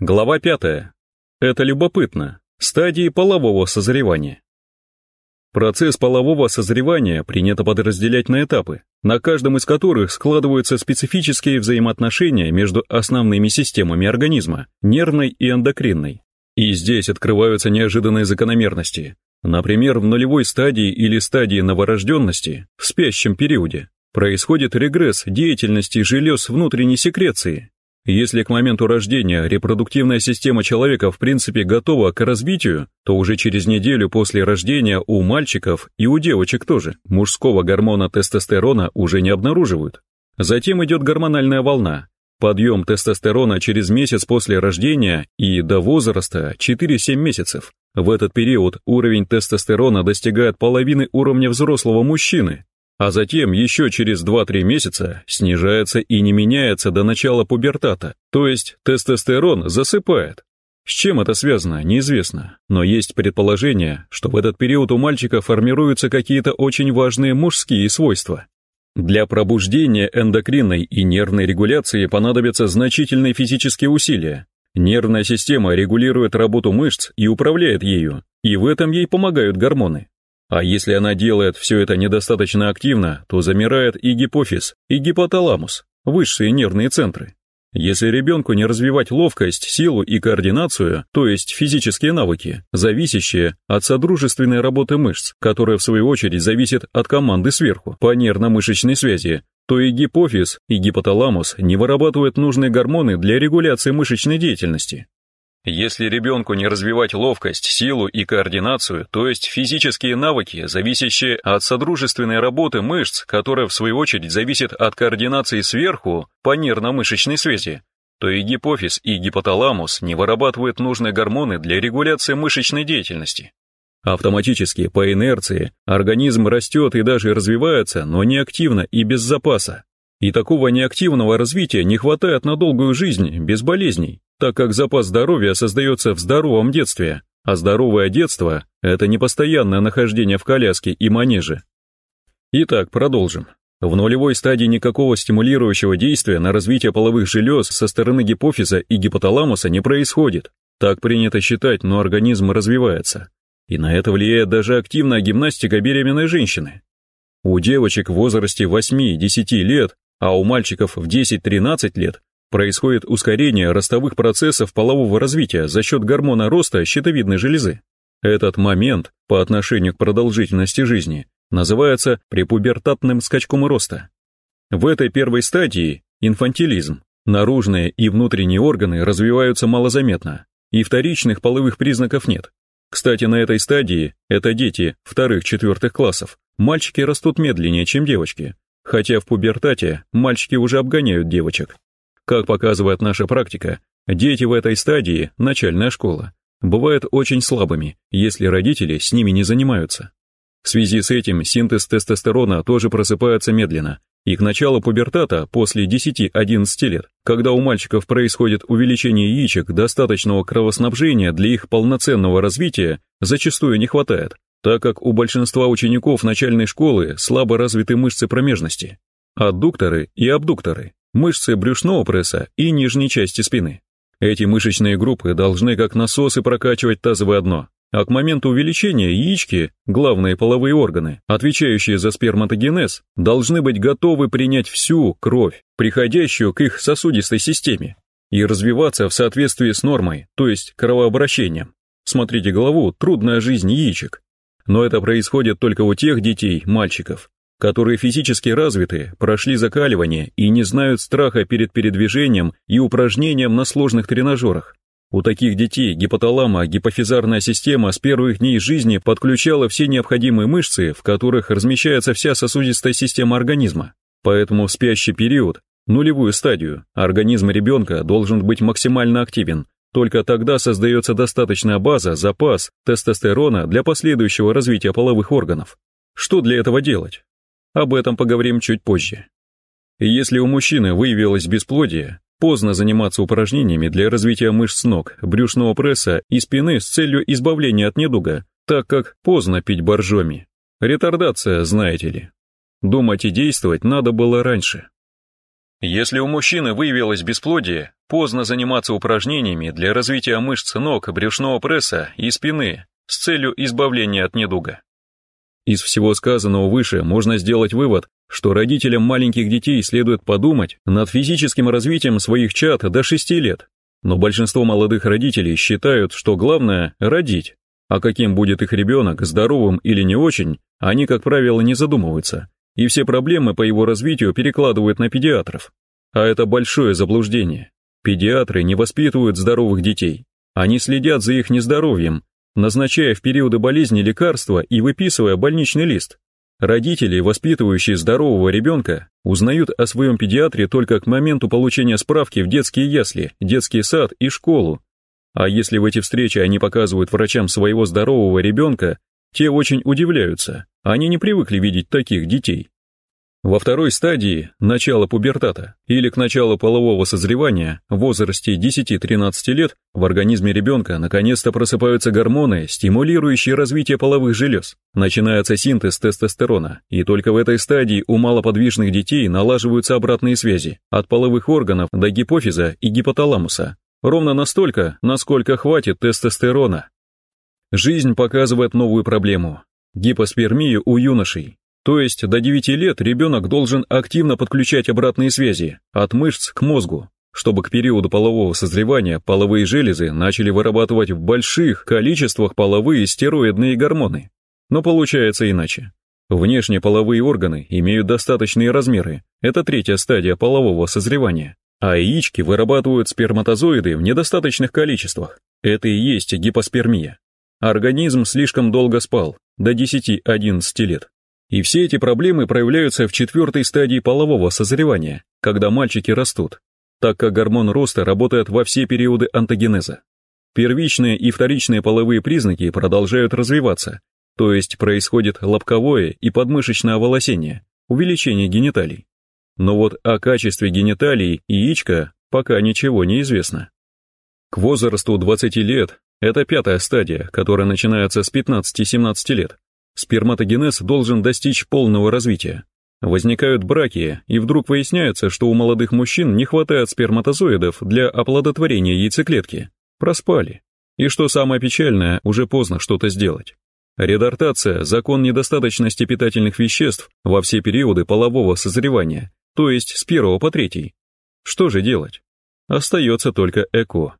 Глава 5. Это любопытно. Стадии полового созревания. Процесс полового созревания принято подразделять на этапы, на каждом из которых складываются специфические взаимоотношения между основными системами организма, нервной и эндокринной. И здесь открываются неожиданные закономерности. Например, в нулевой стадии или стадии новорожденности, в спящем периоде, происходит регресс деятельности желез внутренней секреции, если к моменту рождения репродуктивная система человека в принципе готова к развитию, то уже через неделю после рождения у мальчиков и у девочек тоже мужского гормона тестостерона уже не обнаруживают. Затем идет гормональная волна. Подъем тестостерона через месяц после рождения и до возраста 4-7 месяцев. В этот период уровень тестостерона достигает половины уровня взрослого мужчины, а затем еще через 2-3 месяца снижается и не меняется до начала пубертата, то есть тестостерон засыпает. С чем это связано, неизвестно, но есть предположение, что в этот период у мальчика формируются какие-то очень важные мужские свойства. Для пробуждения эндокринной и нервной регуляции понадобятся значительные физические усилия. Нервная система регулирует работу мышц и управляет ею, и в этом ей помогают гормоны. А если она делает все это недостаточно активно, то замирает и гипофиз, и гипоталамус, высшие нервные центры. Если ребенку не развивать ловкость, силу и координацию, то есть физические навыки, зависящие от содружественной работы мышц, которая в свою очередь зависит от команды сверху по нервно-мышечной связи, то и гипофиз, и гипоталамус не вырабатывают нужные гормоны для регуляции мышечной деятельности. Если ребенку не развивать ловкость, силу и координацию, то есть физические навыки, зависящие от содружественной работы мышц, которая в свою очередь зависит от координации сверху по нервно-мышечной связи, то и гипофиз, и гипоталамус не вырабатывают нужные гормоны для регуляции мышечной деятельности. Автоматически, по инерции, организм растет и даже развивается, но не активно и без запаса. И такого неактивного развития не хватает на долгую жизнь, без болезней так как запас здоровья создается в здоровом детстве, а здоровое детство – это не постоянное нахождение в коляске и манеже. Итак, продолжим. В нулевой стадии никакого стимулирующего действия на развитие половых желез со стороны гипофиза и гипоталамуса не происходит. Так принято считать, но организм развивается. И на это влияет даже активная гимнастика беременной женщины. У девочек в возрасте 8-10 лет, а у мальчиков в 10-13 лет происходит ускорение ростовых процессов полового развития за счет гормона роста щитовидной железы. Этот момент по отношению к продолжительности жизни называется препубертатным скачком роста. В этой первой стадии инфантилизм, наружные и внутренние органы развиваются малозаметно, и вторичных половых признаков нет. Кстати, на этой стадии, это дети вторых-четвертых классов, мальчики растут медленнее, чем девочки, хотя в пубертате мальчики уже обгоняют девочек. Как показывает наша практика, дети в этой стадии, начальная школа, бывают очень слабыми, если родители с ними не занимаются. В связи с этим синтез тестостерона тоже просыпается медленно, и к началу пубертата после 10-11 лет, когда у мальчиков происходит увеличение яичек достаточного кровоснабжения для их полноценного развития, зачастую не хватает, так как у большинства учеников начальной школы слабо развиты мышцы промежности, аддукторы и абдукторы, мышцы брюшного пресса и нижней части спины. Эти мышечные группы должны как насосы прокачивать тазовое дно, а к моменту увеличения яички, главные половые органы, отвечающие за сперматогенез, должны быть готовы принять всю кровь, приходящую к их сосудистой системе, и развиваться в соответствии с нормой, то есть кровообращением. Смотрите главу «Трудная жизнь яичек». Но это происходит только у тех детей, мальчиков, которые физически развиты, прошли закаливание и не знают страха перед передвижением и упражнением на сложных тренажерах. У таких детей гипоталама гипофизарная система с первых дней жизни подключала все необходимые мышцы, в которых размещается вся сосудистая система организма. Поэтому в спящий период, нулевую стадию, организм ребенка должен быть максимально активен. Только тогда создается достаточная база, запас тестостерона для последующего развития половых органов. Что для этого делать? Об этом поговорим чуть позже. Если у мужчины выявилось бесплодие, поздно заниматься упражнениями для развития мышц ног, брюшного пресса и спины с целью избавления от недуга, так как поздно пить боржоми. Ретардация, знаете ли. Думать и действовать надо было раньше. Если у мужчины выявилось бесплодие, поздно заниматься упражнениями для развития мышц ног, брюшного пресса и спины с целью избавления от недуга. Из всего сказанного выше можно сделать вывод, что родителям маленьких детей следует подумать над физическим развитием своих чад до 6 лет. Но большинство молодых родителей считают, что главное – родить, а каким будет их ребенок, здоровым или не очень, они, как правило, не задумываются, и все проблемы по его развитию перекладывают на педиатров. А это большое заблуждение. Педиатры не воспитывают здоровых детей. Они следят за их нездоровьем, назначая в периоды болезни лекарства и выписывая больничный лист. Родители, воспитывающие здорового ребенка, узнают о своем педиатре только к моменту получения справки в детские ясли, детский сад и школу. А если в эти встречи они показывают врачам своего здорового ребенка, те очень удивляются, они не привыкли видеть таких детей. Во второй стадии, начала пубертата, или к началу полового созревания, в возрасте 10-13 лет, в организме ребенка наконец-то просыпаются гормоны, стимулирующие развитие половых желез. Начинается синтез тестостерона, и только в этой стадии у малоподвижных детей налаживаются обратные связи, от половых органов до гипофиза и гипоталамуса. Ровно настолько, насколько хватит тестостерона. Жизнь показывает новую проблему – гипоспермию у юношей. То есть до 9 лет ребенок должен активно подключать обратные связи от мышц к мозгу, чтобы к периоду полового созревания половые железы начали вырабатывать в больших количествах половые стероидные гормоны. Но получается иначе. Внешние половые органы имеют достаточные размеры, это третья стадия полового созревания, а яички вырабатывают сперматозоиды в недостаточных количествах, это и есть гипоспермия. Организм слишком долго спал, до 10-11 лет. И все эти проблемы проявляются в четвертой стадии полового созревания, когда мальчики растут, так как гормон роста работает во все периоды антогенеза. Первичные и вторичные половые признаки продолжают развиваться, то есть происходит лобковое и подмышечное оволосение, увеличение гениталий. Но вот о качестве гениталий и яичка пока ничего не известно. К возрасту 20 лет, это пятая стадия, которая начинается с 15-17 лет, Сперматогенез должен достичь полного развития. Возникают браки, и вдруг выясняется, что у молодых мужчин не хватает сперматозоидов для оплодотворения яйцеклетки. Проспали. И что самое печальное, уже поздно что-то сделать. Редортация – закон недостаточности питательных веществ во все периоды полового созревания, то есть с первого по третий. Что же делать? Остается только ЭКО.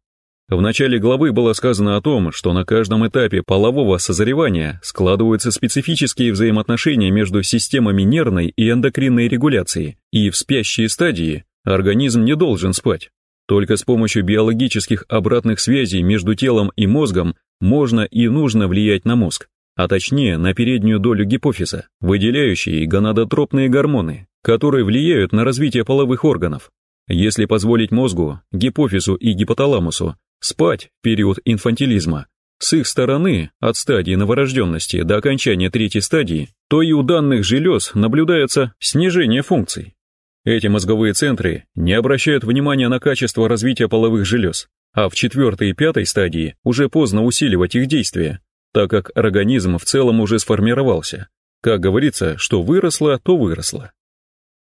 В начале главы было сказано о том, что на каждом этапе полового созревания складываются специфические взаимоотношения между системами нервной и эндокринной регуляции, и в спящей стадии организм не должен спать. Только с помощью биологических обратных связей между телом и мозгом можно и нужно влиять на мозг, а точнее на переднюю долю гипофиза, выделяющие гонадотропные гормоны, которые влияют на развитие половых органов. Если позволить мозгу, гипофизу и гипоталамусу спать в период инфантилизма, с их стороны, от стадии новорожденности до окончания третьей стадии, то и у данных желез наблюдается снижение функций. Эти мозговые центры не обращают внимания на качество развития половых желез, а в четвертой и пятой стадии уже поздно усиливать их действие, так как организм в целом уже сформировался. Как говорится, что выросло, то выросло.